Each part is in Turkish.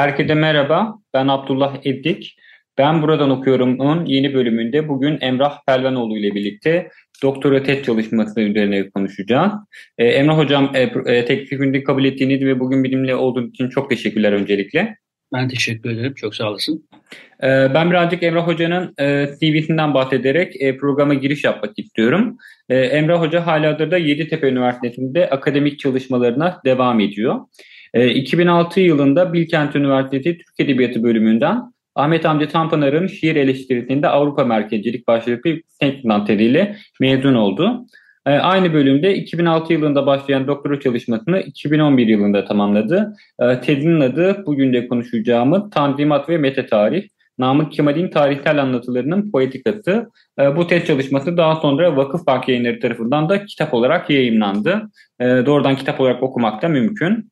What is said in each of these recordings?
Herkese merhaba, ben Abdullah Evdik. Ben Buradan Okuyorum'un yeni bölümünde bugün Emrah Pelvanoğlu ile birlikte doktora tez çalışması üzerine konuşacağız. Ee, Emrah Hocam e, e, teklifini kabul ettiğiniz ve bugün benimle olduğunuz için çok teşekkürler öncelikle. Ben teşekkür ederim, çok sağ olasın. Ee, ben birazcık Emrah Hoca'nın e, CV'sinden bahsederek e, programa giriş yapmak istiyorum. E, Emrah Hoca halihazırda Yeditepe Üniversitesi'nde akademik çalışmalarına devam ediyor. 2006 ee, yılında Bilkent Üniversitesi Türk Edebiyatı bölümünden Ahmet Hamdi Tanpınar'ın şiir eleştirisinde Avrupa merkezcilik başlıklı bir sententeriyle mezun oldu. Ee, aynı bölümde 2006 yılında başlayan doktora çalışmasını 2011 yılında tamamladı. Ee, tezinin adı bugün de konuşacağımız Tanzimat ve Mete Tarih. Namık Kemal'in tarihsel anlatılarının poetikası. Bu tez çalışması daha sonra Vakıf Bank yayınları tarafından da kitap olarak yayınlandı. Doğrudan kitap olarak okumak da mümkün.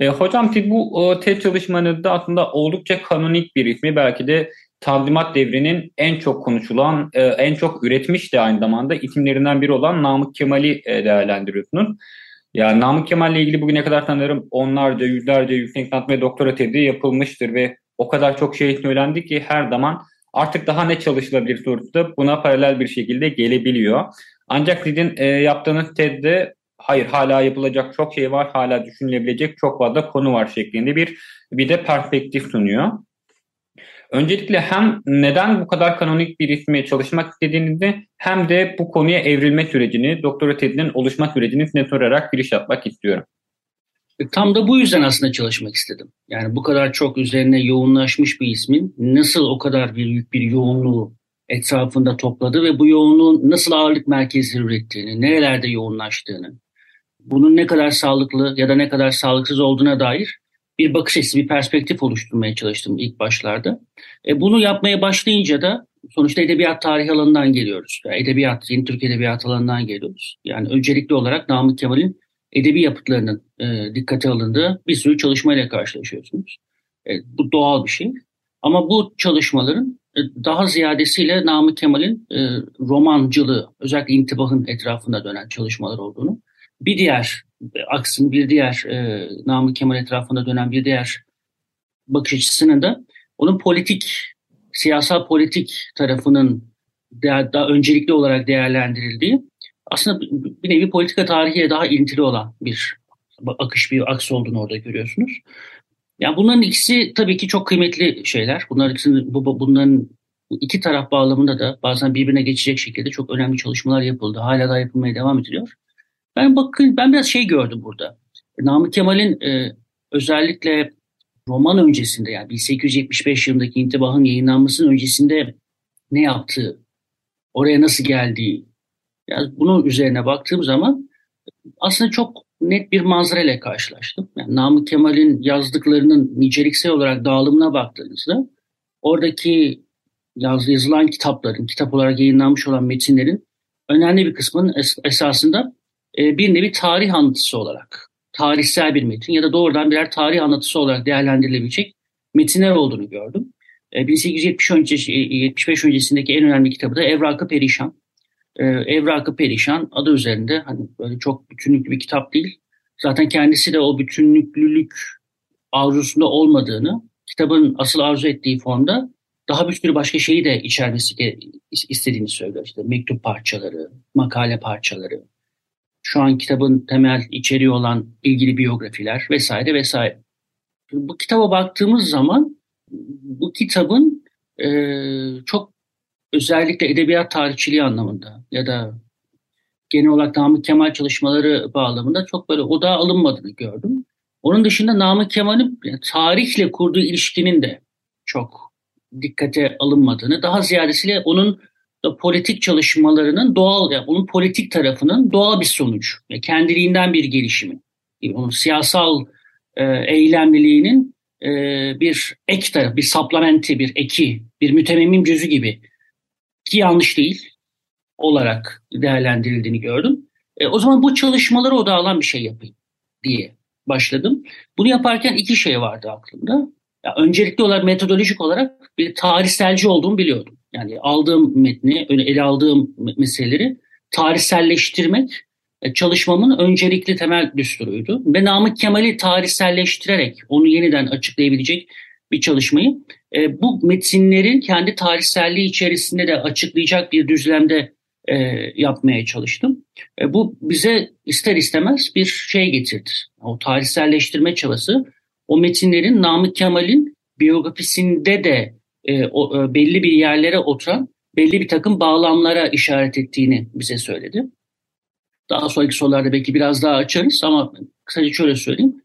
E, hocam siz bu e, TED çalışmanızda aslında oldukça kanonik bir ismi belki de Tanzimat devrinin en çok konuşulan, e, en çok üretmiş de aynı zamanda isimlerinden biri olan Namık Kemal'i e, değerlendiriyorsunuz. Yani Namık Kemal ile ilgili bugüne kadar sanırım onlarca, yüzlerce yüksek lisans ve doktora tezi yapılmıştır ve o kadar çok şey söylendi ki her zaman artık daha ne çalışılabilir sorusu da buna paralel bir şekilde gelebiliyor. Ancak sizin e, yaptığınız tezde hayır hala yapılacak çok şey var, hala düşünülebilecek çok fazla konu var şeklinde bir bir de perspektif sunuyor. Öncelikle hem neden bu kadar kanonik bir isme çalışmak istediğinizi hem de bu konuya evrilme sürecini, doktora tezinin oluşma sürecini size sorarak giriş yapmak istiyorum. E, tam da bu yüzden aslında çalışmak istedim. Yani bu kadar çok üzerine yoğunlaşmış bir ismin nasıl o kadar büyük bir yoğunluğu etrafında topladı ve bu yoğunluğun nasıl ağırlık merkezleri ürettiğini, nerelerde yoğunlaştığını, bunun ne kadar sağlıklı ya da ne kadar sağlıksız olduğuna dair bir bakış açısı, bir perspektif oluşturmaya çalıştım ilk başlarda. E, bunu yapmaya başlayınca da sonuçta edebiyat tarihi alanından geliyoruz. Yani edebiyat, yeni Türk edebiyat alanından geliyoruz. Yani öncelikli olarak Namık Kemal'in edebi yapıtlarının e, dikkate alındığı bir sürü çalışmayla karşılaşıyorsunuz. E, bu doğal bir şey. Ama bu çalışmaların e, daha ziyadesiyle Namık Kemal'in e, romancılığı, özellikle intibahın etrafında dönen çalışmalar olduğunu bir diğer aksın bir diğer e, Namık Kemal etrafında dönen bir diğer bakış açısının da onun politik, siyasal politik tarafının daha, daha öncelikli olarak değerlendirildiği aslında bir nevi politika tarihiye daha ilintili olan bir akış, bir aks olduğunu orada görüyorsunuz. Yani bunların ikisi tabii ki çok kıymetli şeyler. Bunlar ikisi, bu, bunların iki taraf bağlamında da bazen birbirine geçecek şekilde çok önemli çalışmalar yapıldı. Hala da yapılmaya devam ediliyor. Ben bakın ben biraz şey gördüm burada. Namık Kemal'in e, özellikle roman öncesinde yani 1875 yılındaki intibahın yayınlanmasının öncesinde ne yaptığı, oraya nasıl geldiği, yani bunun üzerine baktığım zaman aslında çok net bir manzara ile karşılaştım. Yani Namık Kemal'in yazdıklarının niceliksel olarak dağılımına baktığınızda oradaki yaz, yazılan kitapların, kitap olarak yayınlanmış olan metinlerin önemli bir kısmının es- esasında e, bir nevi tarih anlatısı olarak, tarihsel bir metin ya da doğrudan birer tarih anlatısı olarak değerlendirilebilecek metinler olduğunu gördüm. 1870 e, öncesi, 75 öncesindeki en önemli kitabı da Evrak-ı Perişan. E, Evrak-ı Perişan adı üzerinde hani böyle çok bütünlüklü bir kitap değil. Zaten kendisi de o bütünlüklülük arzusunda olmadığını, kitabın asıl arzu ettiği formda daha bir sürü başka şeyi de içermesi istediğini söylüyor. İşte mektup parçaları, makale parçaları, şu an kitabın temel içeriği olan ilgili biyografiler vesaire vesaire. Bu kitaba baktığımız zaman bu kitabın e, çok özellikle edebiyat tarihçiliği anlamında ya da genel olarak Namık Kemal çalışmaları bağlamında çok böyle odağa alınmadığını gördüm. Onun dışında Namık Kemal'in yani tarihle kurduğu ilişkinin de çok dikkate alınmadığını, daha ziyadesiyle onun politik çalışmalarının doğal, yani bunun politik tarafının doğal bir sonucu. Yani kendiliğinden bir gelişimi. Yani onun siyasal e, eylemliliğinin e, bir ek tarafı, bir supplementi, bir eki, bir mütemmim cüzü gibi ki yanlış değil olarak değerlendirildiğini gördüm. E, o zaman bu çalışmalara odağılan bir şey yapayım diye başladım. Bunu yaparken iki şey vardı aklımda. Ya öncelikli olarak metodolojik olarak bir tarihselci olduğumu biliyordum. Yani aldığım metni, ele aldığım meseleleri tarihselleştirmek e, çalışmamın öncelikli temel düsturuydu. Ve Namık Kemal'i tarihselleştirerek onu yeniden açıklayabilecek bir çalışmayı e, bu metinlerin kendi tarihselliği içerisinde de açıklayacak bir düzlemde e, yapmaya çalıştım. E, bu bize ister istemez bir şey getirdi. O tarihselleştirme çabası o metinlerin Namık Kemal'in biyografisinde de e, o, e, belli bir yerlere oturan belli bir takım bağlamlara işaret ettiğini bize söyledi. Daha sonraki sorularda belki biraz daha açarız ama kısaca şöyle söyleyeyim.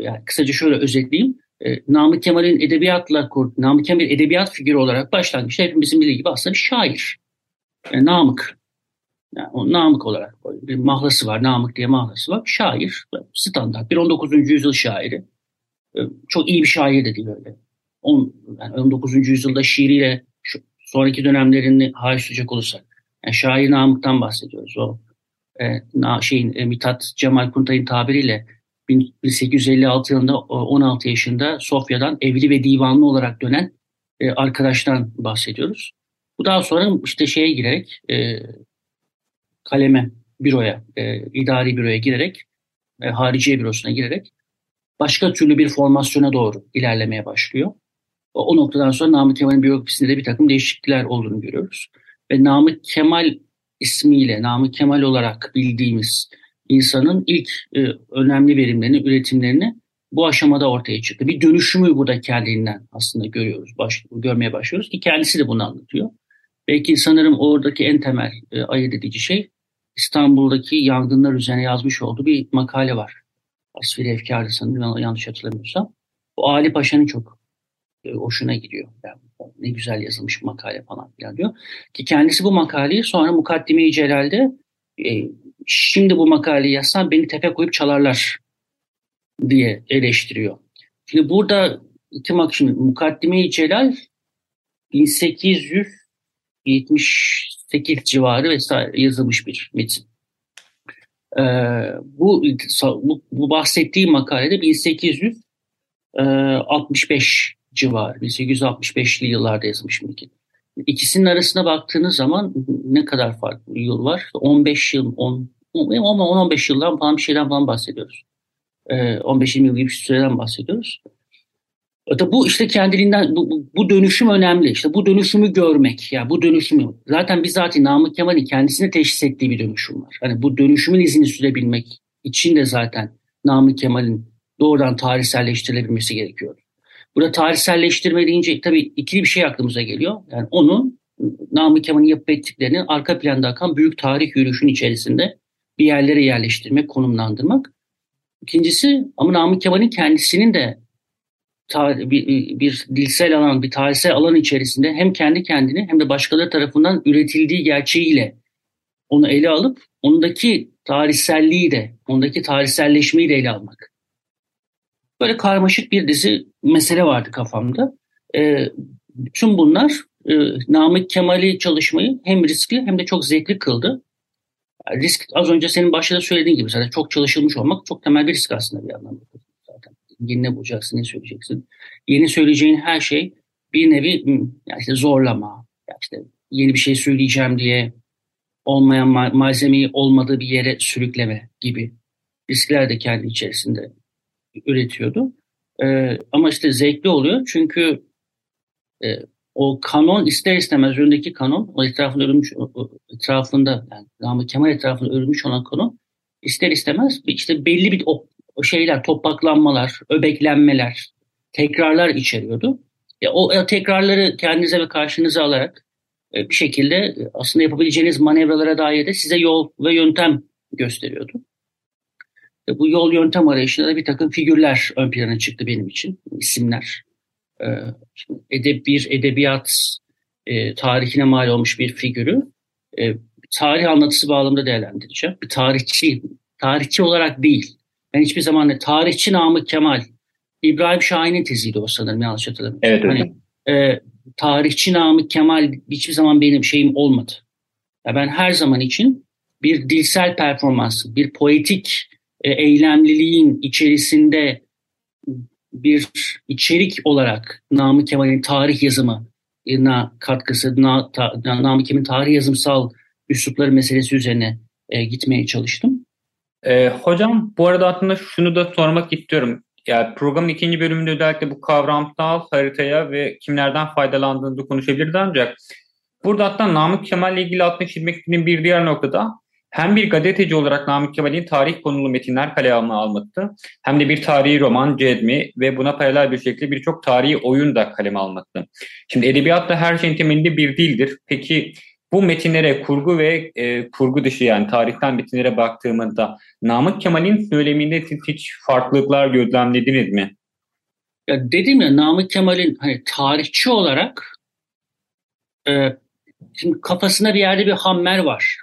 Yani kısaca şöyle özetleyeyim. E, Namık Kemal'in edebiyatla Namık Kemal edebiyat figürü olarak başlangıçta hepimizin bildiği gibi aslında bir şair. Yani Namık. Yani o Namık olarak bir mahlası var. Namık diye mahlası var. Şair. Standart. Bir 19. yüzyıl şairi. E, çok iyi bir şair de değil öyle. On, yani 19. yüzyılda şiiriyle şu, sonraki dönemlerini haşlayacak olursak. Yani şair Namık'tan bahsediyoruz. O e, na, şeyin e, Mithat Cemal Kuntay'ın tabiriyle 1856 yılında 16 yaşında Sofya'dan evli ve divanlı olarak dönen e, arkadaştan bahsediyoruz. Bu daha sonra işte şeye girerek e, kaleme, büroya, e, idari büroya girerek, e, hariciye bürosuna girerek başka türlü bir formasyona doğru ilerlemeye başlıyor. O, o noktadan sonra Namık Kemal'in biyografisinde de bir takım değişiklikler olduğunu görüyoruz. Ve Namık Kemal ismiyle, Namık Kemal olarak bildiğimiz insanın ilk e, önemli verimlerini, üretimlerini bu aşamada ortaya çıktı. Bir dönüşümü burada kendinden aslında görüyoruz, baş, görmeye başlıyoruz ki kendisi de bunu anlatıyor. Belki sanırım oradaki en temel e, ayırt edici şey İstanbul'daki yangınlar üzerine yazmış olduğu bir makale var. Asfiri Efkarı sanırım yanlış hatırlamıyorsam. Bu Ali Paşa'nın çok hoşuna gidiyor. Yani, ne güzel yazılmış makale falan filan diyor. Ki kendisi bu makaleyi sonra Mukaddime-i Celal'de e, şimdi bu makaleyi yazsam beni tepe koyup çalarlar diye eleştiriyor. Şimdi burada iki mak şimdi Mukaddime-i Celal 1878 civarı vesaire yazılmış bir metin. Ee, bu, bu, bu bahsettiği makalede 1865 civarı, 1865'li yıllarda yazılmış metin. İkisinin arasına baktığınız zaman ne kadar farklı yıl var? 15 yıl, 10, 10-15 yıldan falan bir şeyden falan bahsediyoruz. 15-20 yıl gibi bir süreden bahsediyoruz. Öte bu işte kendiliğinden bu, bu dönüşüm önemli. İşte bu dönüşümü görmek. Ya yani bu dönüşümü zaten zaten Namık Kemal'in kendisine teşhis ettiği bir dönüşüm var. Hani bu dönüşümün izini sürebilmek için de zaten Namık Kemal'in doğrudan tarihselleştirilebilmesi gerekiyor. Burada tarihselleştirme deyince tabii ikili bir şey aklımıza geliyor. Yani onun Namık Kemal'in yapıp ettiklerini arka planda akan büyük tarih yürüyüşün içerisinde bir yerlere yerleştirmek, konumlandırmak. İkincisi ama Namık Kemal'in kendisinin de bir, bir dilsel alan, bir tarihsel alan içerisinde hem kendi kendini hem de başkaları tarafından üretildiği gerçeğiyle onu ele alıp ondaki tarihselliği de, ondaki tarihselleşmeyi de ele almak. Böyle karmaşık bir dizi mesele vardı kafamda. E, bütün bunlar e, Namık Kemal'i çalışmayı hem riskli hem de çok zevkli kıldı. Risk az önce senin başta söylediğin gibi zaten çok çalışılmış olmak çok temel bir risk aslında bir anlamda. Zaten yeni ne bulacaksın, ne söyleyeceksin. Yeni söyleyeceğin her şey bir nevi yani işte zorlama, yani işte yeni bir şey söyleyeceğim diye olmayan malzemeyi olmadığı bir yere sürükleme gibi riskler de kendi içerisinde üretiyordu. E, ama işte zevkli oluyor çünkü e, o kanon ister istemez önündeki kanon, o etrafında örülmüş, etrafında yani Namık Kemal etrafında örülmüş olan kanon ister istemez işte belli bir o, o şeyler, topaklanmalar, öbeklenmeler, tekrarlar içeriyordu. E, o, o tekrarları kendinize ve karşınıza alarak e, bir şekilde aslında yapabileceğiniz manevralara dair de size yol ve yöntem gösteriyordu. E, bu yol yöntem arayışında da bir takım figürler ön plana çıktı benim için, isimler. E, edeb bir edebiyat e, tarihine mal olmuş bir figürü e, tarih anlatısı bağlamında değerlendireceğim. Bir tarihçi, tarihçi olarak değil. Ben hiçbir zaman ne tarihçi Namık Kemal, İbrahim Şahin'in teziydi o sanırım yanlış hatırlamıyorum. Evet, hani, e, tarihçi Namık Kemal hiçbir zaman benim şeyim olmadı. Ya ben her zaman için bir dilsel performans, bir poetik e, eylemliliğin içerisinde bir içerik olarak Namık Kemal'in tarih yazımına katkısı, Namık Kemal'in tarih yazımsal üslupları meselesi üzerine e, gitmeye çalıştım. E, hocam bu arada aslında şunu da sormak istiyorum. Yani programın ikinci bölümünde özellikle bu kavramsal haritaya ve kimlerden faydalandığını konuşabiliriz ancak burada hatta Namık Kemal ile ilgili altına çizmek bir diğer noktada hem bir gazeteci olarak Namık Kemal'in tarih konulu metinler kaleme almaktı hem de bir tarihi roman, cezmi ve buna paralel bir şekilde birçok tarihi oyun da kaleme almaktı. Şimdi edebiyatta her şeyin temelinde bir dildir. Peki bu metinlere kurgu ve e, kurgu dışı yani tarihten metinlere baktığımızda Namık Kemal'in söyleminde hiç farklılıklar gözlemlediniz mi? Ya dedim ya Namık Kemal'in hani tarihçi olarak e, şimdi kafasında bir yerde bir hammer var.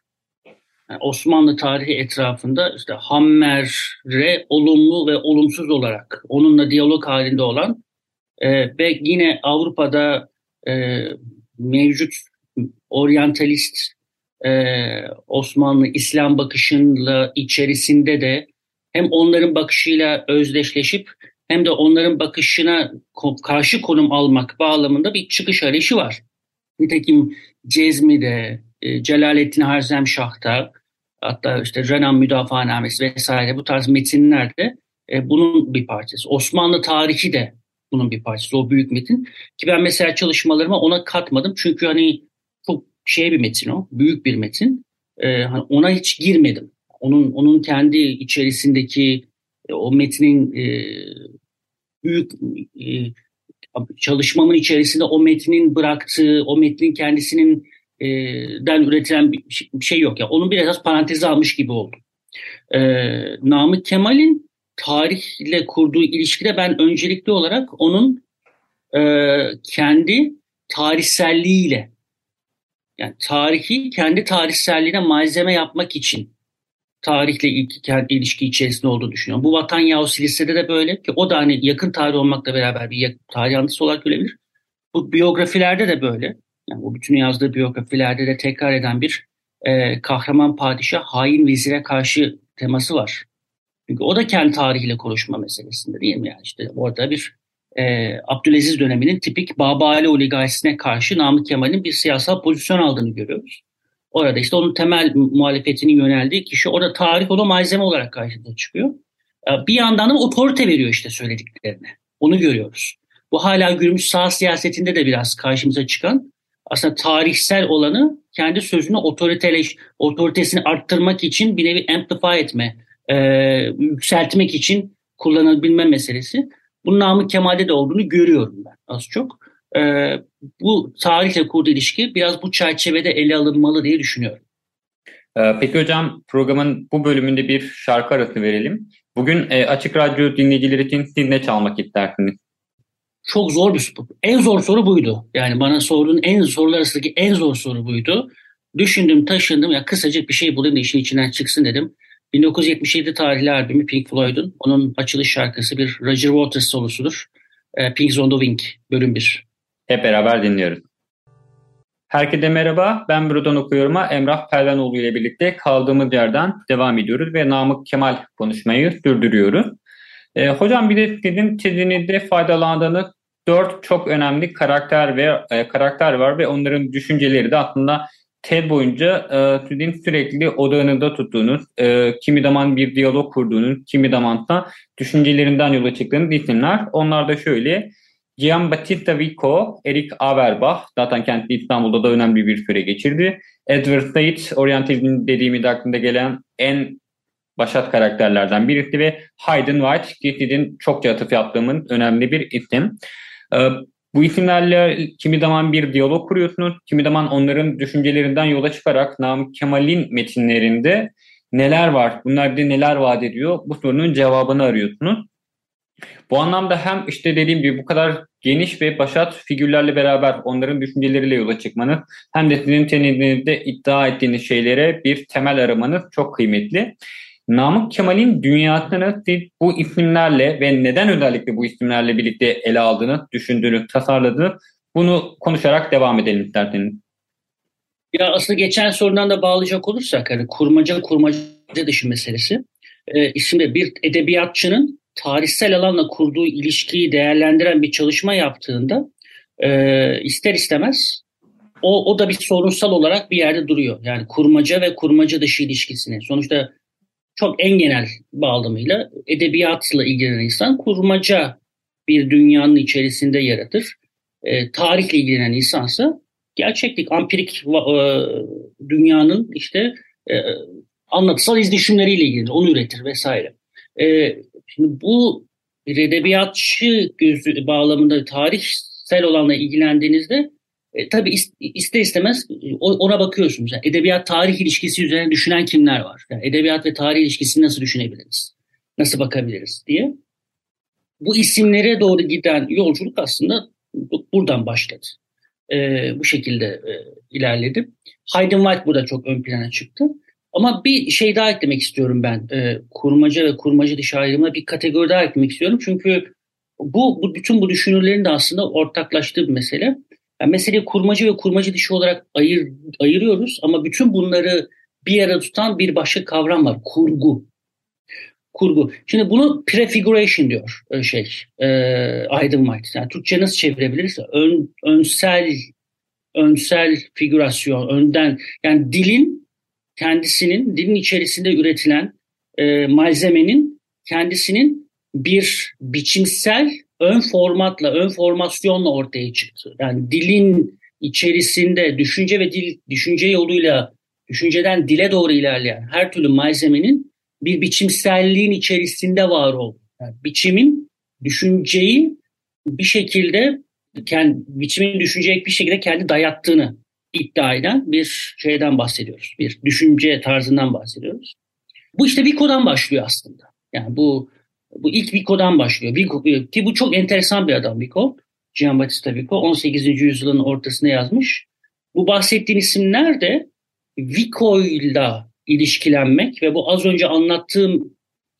Yani Osmanlı tarihi etrafında işte Hammer'e olumlu ve olumsuz olarak onunla diyalog halinde olan e, ve yine Avrupa'da e, mevcut oryantalist e, Osmanlı İslam bakışıyla içerisinde de hem onların bakışıyla özdeşleşip hem de onların bakışına karşı konum almak bağlamında bir çıkış arayışı var. Nitekim Cezmi'de, e, Celalettin Harzemşah'ta hatta işte Renan Müdafaanamesi vesaire bu tarz metinlerde e, bunun bir parçası. Osmanlı tarihi de bunun bir parçası. O büyük metin. Ki ben mesela çalışmalarıma ona katmadım. Çünkü hani çok şey bir metin o. Büyük bir metin. E, hani ona hiç girmedim. Onun onun kendi içerisindeki e, o metnin e, büyük e, çalışmamın içerisinde o metnin bıraktığı, o metnin kendisinin den üretilen bir şey, bir şey yok. Yani onun biraz parantezi almış gibi oldu. E, Namık Kemal'in tarihle kurduğu ilişkide ben öncelikli olarak onun e, kendi tarihselliğiyle yani tarihi kendi tarihselliğine malzeme yapmak için tarihle ilk, kendi ilişki içerisinde olduğunu düşünüyorum. Bu Vatan Yahusi Lise'de de böyle ki o da hani yakın tarih olmakla beraber bir tarih anlatısı olarak görebilir. Bu biyografilerde de böyle. Yani bu bütün yazdığı biyografilerde de tekrar eden bir e, kahraman padişah hain vezire karşı teması var. Çünkü o da kendi tarihiyle konuşma meselesinde değil mi? Yani işte orada bir e, Abdülaziz döneminin tipik Babali oligarşisine karşı Namık Kemal'in bir siyasal pozisyon aldığını görüyoruz. Orada işte onun temel muhalefetinin yöneldiği kişi orada tarih ona malzeme olarak karşımıza çıkıyor. Bir yandan da otorite veriyor işte söylediklerine. Onu görüyoruz. Bu hala günümüz sağ siyasetinde de biraz karşımıza çıkan aslında tarihsel olanı kendi sözünü otoriteleş, otoritesini arttırmak için bir nevi amplify etme, e, yükseltmek için kullanabilme meselesi. Bunun Namık Kemal'de de olduğunu görüyorum ben az çok. E, bu tarihle kurduğu ilişki biraz bu çerçevede ele alınmalı diye düşünüyorum. Ee, peki hocam programın bu bölümünde bir şarkı arası verelim. Bugün e, Açık Radyo dinleyicileri için siz ne çalmak istersiniz? Çok zor bir soru. En zor soru buydu. Yani bana sorduğun en sorular arasındaki en zor soru buydu. Düşündüm, taşındım. Ya kısacık bir şey bulayım da işin içinden çıksın dedim. 1977 tarihli albümü Pink Floyd'un. Onun açılış şarkısı bir Roger Waters solusudur. E, Pigs on the Wing bölüm 1. Hep beraber dinliyoruz. Herkese merhaba. Ben buradan okuyorum'a Emrah Pervanoğlu ile birlikte kaldığımız yerden devam ediyoruz ve Namık Kemal konuşmayı sürdürüyoruz. E, hocam bir de sizin çizinizde faydalandığınız dört çok önemli karakter ve e, karakter var ve onların düşünceleri de aslında TED boyunca e, sizin sürekli odağınızda tuttuğunuz, e, kimi zaman bir diyalog kurduğunuz, kimi zaman da düşüncelerinden yola çıktığınız isimler. Onlar da şöyle, Gian Battista Vico, Eric Averbach, zaten kendisi İstanbul'da da önemli bir süre geçirdi. Edward Said, Orientalizm dediğimiz aklında gelen en başat karakterlerden birisi ve Hayden White, Gittid'in çokça atıf yaptığımın önemli bir isim. Ee, bu isimlerle kimi zaman bir diyalog kuruyorsunuz, kimi zaman onların düşüncelerinden yola çıkarak Namık Kemal'in metinlerinde neler var, bunlar bir neler vaat ediyor, bu sorunun cevabını arıyorsunuz. Bu anlamda hem işte dediğim gibi bu kadar geniş ve başat figürlerle beraber onların düşünceleriyle yola çıkmanız hem de sizin tenidinizde iddia ettiğiniz şeylere bir temel aramanız çok kıymetli. Namık Kemal'in dünyasını siz bu isimlerle ve neden özellikle bu isimlerle birlikte ele aldığını, düşündüğünüz, tasarladığınız bunu konuşarak devam edelim isterseniz. Ya aslında geçen sorudan da bağlayacak olursak hani kurmaca kurmaca dışı meselesi. Ee, şimdi bir edebiyatçının tarihsel alanla kurduğu ilişkiyi değerlendiren bir çalışma yaptığında e, ister istemez o, o da bir sorunsal olarak bir yerde duruyor. Yani kurmaca ve kurmaca dışı ilişkisini. Sonuçta çok en genel bağlamıyla edebiyatla ilgilenen insan kurmaca bir dünyanın içerisinde yaratır. E, tarihle ilgilenen insansa gerçeklik, ampirik e, dünyanın işte e, anlatısal izdüşümleriyle ilgilenir, onu üretir vesaire. E, şimdi bu bir edebiyatçı gözü bağlamında tarihsel olanla ilgilendiğinizde e, tabii ister istemez ona bakıyorsunuz. Yani edebiyat tarih ilişkisi üzerine düşünen kimler var? Yani edebiyat ve tarih ilişkisini nasıl düşünebiliriz? Nasıl bakabiliriz diye. Bu isimlere doğru giden yolculuk aslında buradan başladı. E, bu şekilde e, ilerledi. Hayden White burada çok ön plana çıktı. Ama bir şey daha eklemek istiyorum ben. E, kurmaca ve kurmaca dışı ayrımına bir kategori daha eklemek istiyorum. Çünkü bu, bu bütün bu düşünürlerin de aslında ortaklaştığı bir mesele. Yani meseleyi kurmacı ve kurmacı dışı olarak ayır, ayırıyoruz ama bütün bunları bir arada tutan bir başka kavram var. Kurgu. Kurgu. Şimdi bunu prefiguration diyor e, şey e, Aydın White. Yani Türkçe nasıl çevirebiliriz? Ön, önsel önsel figürasyon, önden yani dilin kendisinin dilin içerisinde üretilen e, malzemenin kendisinin bir biçimsel ön formatla, ön formasyonla ortaya çıktı. Yani dilin içerisinde düşünce ve dil, düşünce yoluyla, düşünceden dile doğru ilerleyen her türlü malzemenin bir biçimselliğin içerisinde var oldu. Yani biçimin düşünceyi bir şekilde kendi, biçimin düşünceye bir şekilde kendi dayattığını iddia eden bir şeyden bahsediyoruz. Bir düşünce tarzından bahsediyoruz. Bu işte Vico'dan başlıyor aslında. Yani bu bu ilk Vico'dan başlıyor. Vico, ki bu çok enteresan bir adam Vico. Giambattista Vico 18. yüzyılın ortasında yazmış. Bu bahsettiğin isimler de Vico ile ilişkilenmek ve bu az önce anlattığım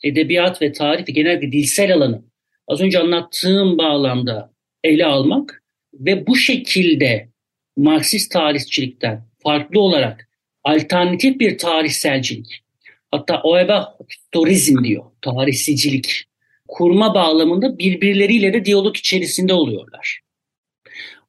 edebiyat ve tarih ve genellikle dilsel alanı az önce anlattığım bağlamda ele almak ve bu şekilde Marksist tarihçilikten farklı olarak alternatif bir tarihselcilik hatta Oeba historizm diyor tarihsicilik kurma bağlamında birbirleriyle de diyalog içerisinde oluyorlar.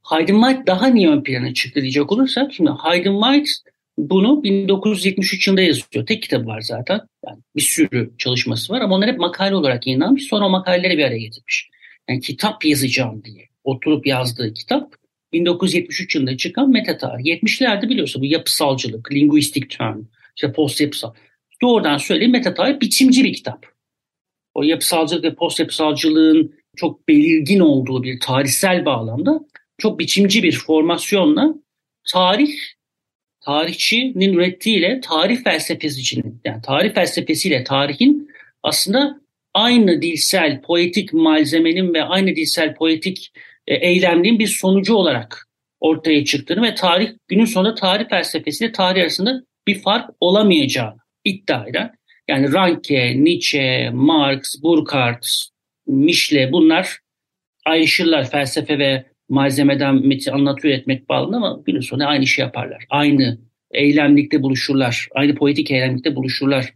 Haydn White daha niye ön plana çıktı diyecek olursak şimdi Haydn White bunu 1973 yılında yazıyor. Tek kitabı var zaten. Yani bir sürü çalışması var ama onlar hep makale olarak yayınlanmış. Sonra o makaleleri bir araya getirmiş. Yani kitap yazacağım diye oturup yazdığı kitap 1973 yılında çıkan meta tarih. 70'lerde biliyorsun bu yapısalcılık, linguistik term, işte post yapısal. Doğrudan söyleyeyim meta tarih biçimci bir kitap. O yapısalcılık ve post yapısalcılığın çok belirgin olduğu bir tarihsel bağlamda çok biçimci bir formasyonla tarih tarihçinin ürettiğiyle tarih felsefesinin yani tarih felsefesiyle tarihin aslında aynı dilsel poetik malzemenin ve aynı dilsel poetik e, eylemliğin bir sonucu olarak ortaya çıktığını ve tarih günün sonunda tarih felsefesiyle tarih arasında bir fark olamayacağını iddia yani Ranke, Nietzsche, Marx, Burkhardt, Mischle bunlar ayrışırlar felsefe ve malzemeden metin anlatı üretmek bağlı ama günün sonunda aynı işi yaparlar. Aynı eylemlikte buluşurlar. Aynı politik eylemlikte buluşurlar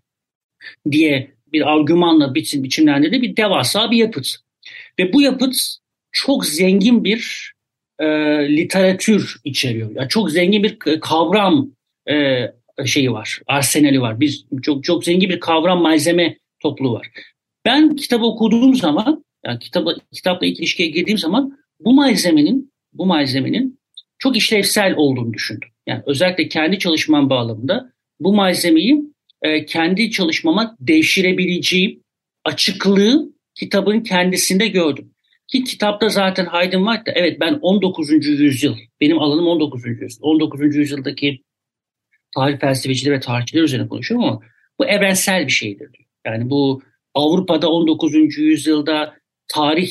diye bir argümanla biçim, biçimlendirdiği bir devasa bir yapıt. Ve bu yapıt çok zengin bir e, literatür içeriyor. Yani çok zengin bir kavram e, şeyi var, arsenali var. Biz çok çok zengin bir kavram malzeme toplu var. Ben kitabı okuduğum zaman, yani kitabı kitapla ilk ilişkiye girdiğim zaman bu malzemenin bu malzemenin çok işlevsel olduğunu düşündüm. Yani özellikle kendi çalışmam bağlamında bu malzemeyi e, kendi çalışmama devşirebileceğim açıklığı kitabın kendisinde gördüm. Ki kitapta zaten Haydn var da evet ben 19. yüzyıl, benim alanım 19. yüzyıl. 19. yüzyıldaki tarih felsefecileri ve tarihçiler üzerine konuşuyorum ama bu evrensel bir şeydir. Yani bu Avrupa'da 19. yüzyılda tarih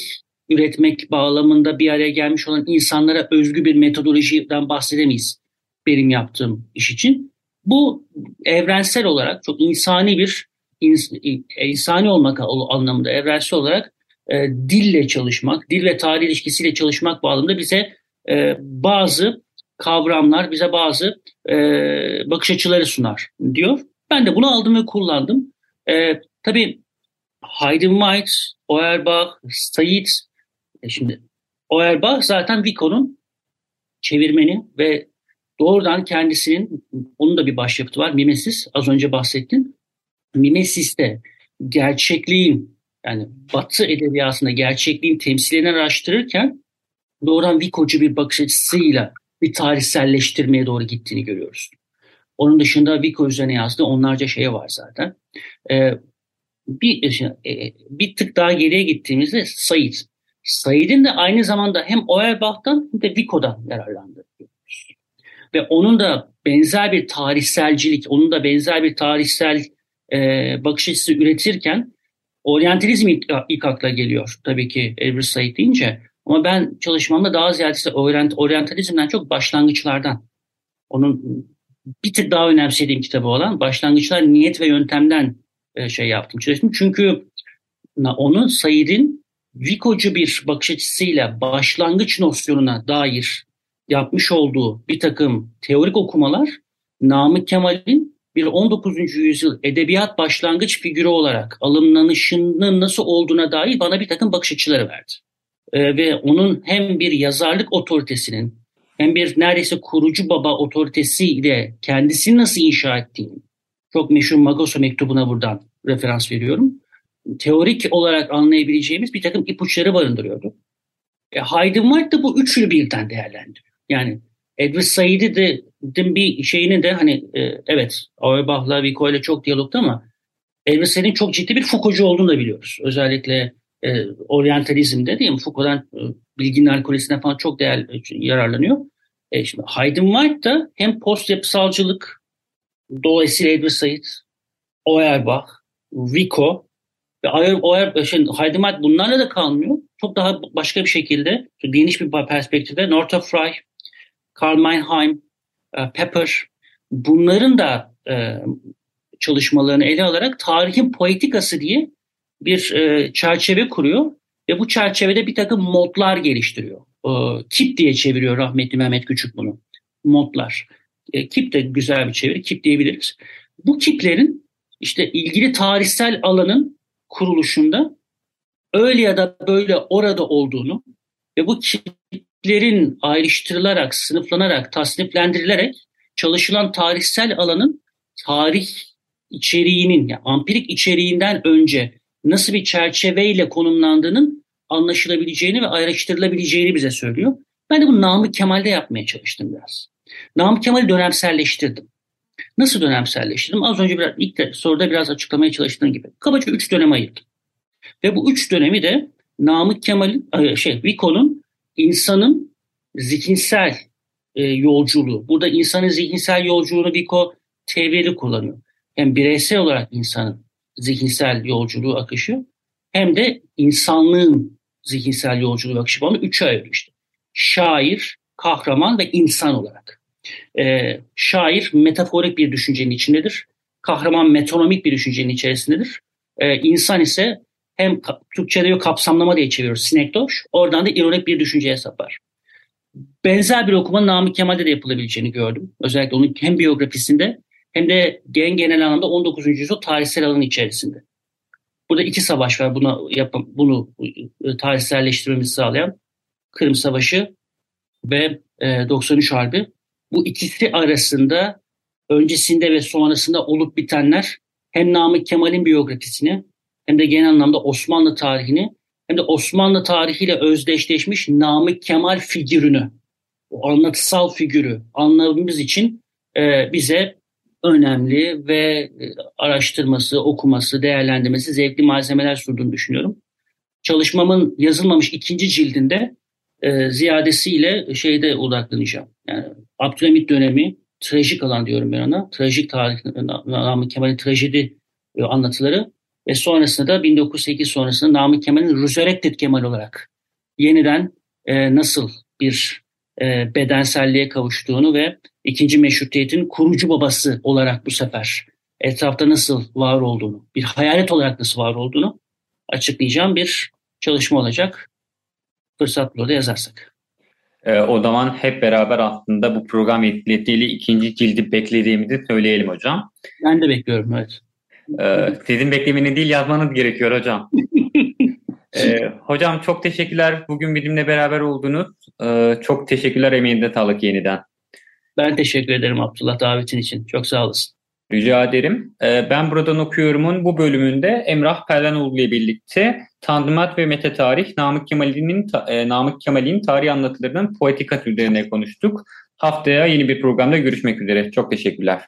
üretmek bağlamında bir araya gelmiş olan insanlara özgü bir metodolojiden bahsedemeyiz benim yaptığım iş için. Bu evrensel olarak çok insani bir insani olmak anlamında evrensel olarak e, dille çalışmak, dil ve tarih ilişkisiyle çalışmak bağlamında bize e, bazı kavramlar, bize bazı e, bakış açıları sunar diyor. Ben de bunu aldım ve kullandım. E, tabii Hayden White, Auerbach, Said, e şimdi Auerbach zaten Vico'nun çevirmeni ve doğrudan kendisinin, onun da bir başyapıtı var, Mimesis, az önce bahsettim. Mimesis'te gerçekliğin, yani Batı edebiyatında gerçekliğin temsilini araştırırken doğrudan Vico'cu bir bakış açısıyla bir tarihselleştirmeye doğru gittiğini görüyoruz. Onun dışında Vico üzerine yazdığı onlarca şey var zaten. Ee, bir, e, bir tık daha geriye gittiğimizde Said. Said'in de aynı zamanda hem Auerbach'tan hem de Vico'dan yararlandığı Ve onun da benzer bir tarihselcilik, onun da benzer bir tarihsel e, bakış açısı üretirken oryantalizm ilk, ilk akla geliyor tabii ki Edward Said deyince. Ama ben çalışmamda daha ziyade orient, oryantalizmden çok başlangıçlardan, onun bir tık daha önemsediğim kitabı olan Başlangıçlar Niyet ve Yöntem'den e, şey yaptım, çalıştım. Çünkü onun Said'in Vico'cu bir bakış açısıyla başlangıç nosyonuna dair yapmış olduğu bir takım teorik okumalar Namık Kemal'in bir 19. yüzyıl edebiyat başlangıç figürü olarak alımlanışının nasıl olduğuna dair bana bir takım bakış açıları verdi. Ee, ve onun hem bir yazarlık otoritesinin hem bir neredeyse kurucu baba otoritesiyle kendisini nasıl inşa ettiğini, çok meşhur Magoso mektubuna buradan referans veriyorum. Teorik olarak anlayabileceğimiz bir takım ipuçları barındırıyordu. E, Haydn White da bu üçünü birden değerlendiriyor. Yani Edward Said'i de bir şeyini de hani e, evet Auerbach'la Vico ile çok diyalogta ama Edward Said'in çok ciddi bir Foucault'cu olduğunu da biliyoruz. Özellikle e, oryantalizmde değil mi? Foucault'dan e, bilginin alkolisinden falan çok değer yararlanıyor. E, şimdi Haydn White da hem post yapısalcılık dolayısıyla Edward Said, Auerbach, Vico ve Auerbach, şey, Haydn White bunlarla da kalmıyor. Çok daha başka bir şekilde, geniş bir perspektifte Northrop Frye, Karl Meinheim, e, Pepper bunların da e, çalışmalarını ele alarak tarihin poetikası diye bir e, çerçeve kuruyor ve bu çerçevede bir takım modlar geliştiriyor. E, KIP diye çeviriyor rahmetli Mehmet Küçük bunu. Modlar. E, KIP de güzel bir çeviri. KIP diyebiliriz. Bu KIP'lerin işte ilgili tarihsel alanın kuruluşunda öyle ya da böyle orada olduğunu ve bu KIP'lerin ayrıştırılarak, sınıflanarak, tasniflendirilerek çalışılan tarihsel alanın tarih içeriğinin, yani ampirik içeriğinden önce nasıl bir çerçeveyle konumlandığının anlaşılabileceğini ve ayrıştırılabileceğini bize söylüyor. Ben de bunu Namık Kemal'de yapmaya çalıştım biraz. Namık Kemal'i dönemselleştirdim. Nasıl dönemselleştirdim? Az önce biraz, ilk soruda biraz açıklamaya çalıştığım gibi. Kabaca üç döneme ayırdım. Ve bu üç dönemi de Namık Kemal'in, şey, Vico'nun insanın zihinsel e, yolculuğu. Burada insanın zihinsel yolculuğunu Vico tevriyeli kullanıyor. Hem bireysel olarak insanın zihinsel yolculuğu akışı hem de insanlığın zihinsel yolculuğu akışı bunu üçe ayırıyor işte. Şair, kahraman ve insan olarak. Ee, şair metaforik bir düşüncenin içindedir. Kahraman metonomik bir düşüncenin içerisindedir. Ee, insan ise hem Türkçe'de yok kapsamlama diye çeviriyoruz sinekdoş. Oradan da ironik bir düşünceye sapar. Benzer bir okuma Namık Kemal'de de yapılabileceğini gördüm. Özellikle onun hem biyografisinde hem de gen genel anlamda 19. yüzyıl tarihsel alanı içerisinde. Burada iki savaş var buna yapım, bunu e, tarihselleştirmemizi sağlayan. Kırım Savaşı ve e, 93 Harbi. Bu ikisi arasında öncesinde ve sonrasında olup bitenler hem Namık Kemal'in biyografisini hem de genel anlamda Osmanlı tarihini hem de Osmanlı tarihiyle özdeşleşmiş Namık Kemal figürünü, o anlatısal figürü anlamamız için e, bize önemli ve e, araştırması, okuması, değerlendirmesi zevkli malzemeler sunduğunu düşünüyorum. Çalışmamın yazılmamış ikinci cildinde e, ziyadesiyle şeyde odaklanacağım. Yani Abdülhamit dönemi trajik alan diyorum ben ona. Trajik tarih, Namık Kemal'in trajedi e, anlatıları ve sonrasında da 1908 sonrasında Namık Kemal'in Resurrected Kemal olarak yeniden e, nasıl bir e, bedenselliğe kavuştuğunu ve ikinci meşrutiyetin kurucu babası olarak bu sefer etrafta nasıl var olduğunu, bir hayalet olarak nasıl var olduğunu açıklayacağım bir çalışma olacak. Fırsat bulur da yazarsak. E, o zaman hep beraber aslında bu program etkiletiyle ikinci cildi beklediğimizi söyleyelim hocam. Ben de bekliyorum evet. E, sizin beklemeni değil yazmanız gerekiyor hocam. e, hocam çok teşekkürler. Bugün benimle beraber oldunuz. E, çok teşekkürler emeğinde sağlık yeniden. Ben teşekkür ederim Abdullah davetin için. Çok sağ olasın. Rica ederim. Ee, ben buradan okuyorumun bu bölümünde Emrah Perlanoğlu ile birlikte Tanzimat ve Mete Tarih Namık Kemal'in e, Namık Kemal'in tarih anlatılarının poetika üzerine konuştuk. Haftaya yeni bir programda görüşmek üzere. Çok teşekkürler.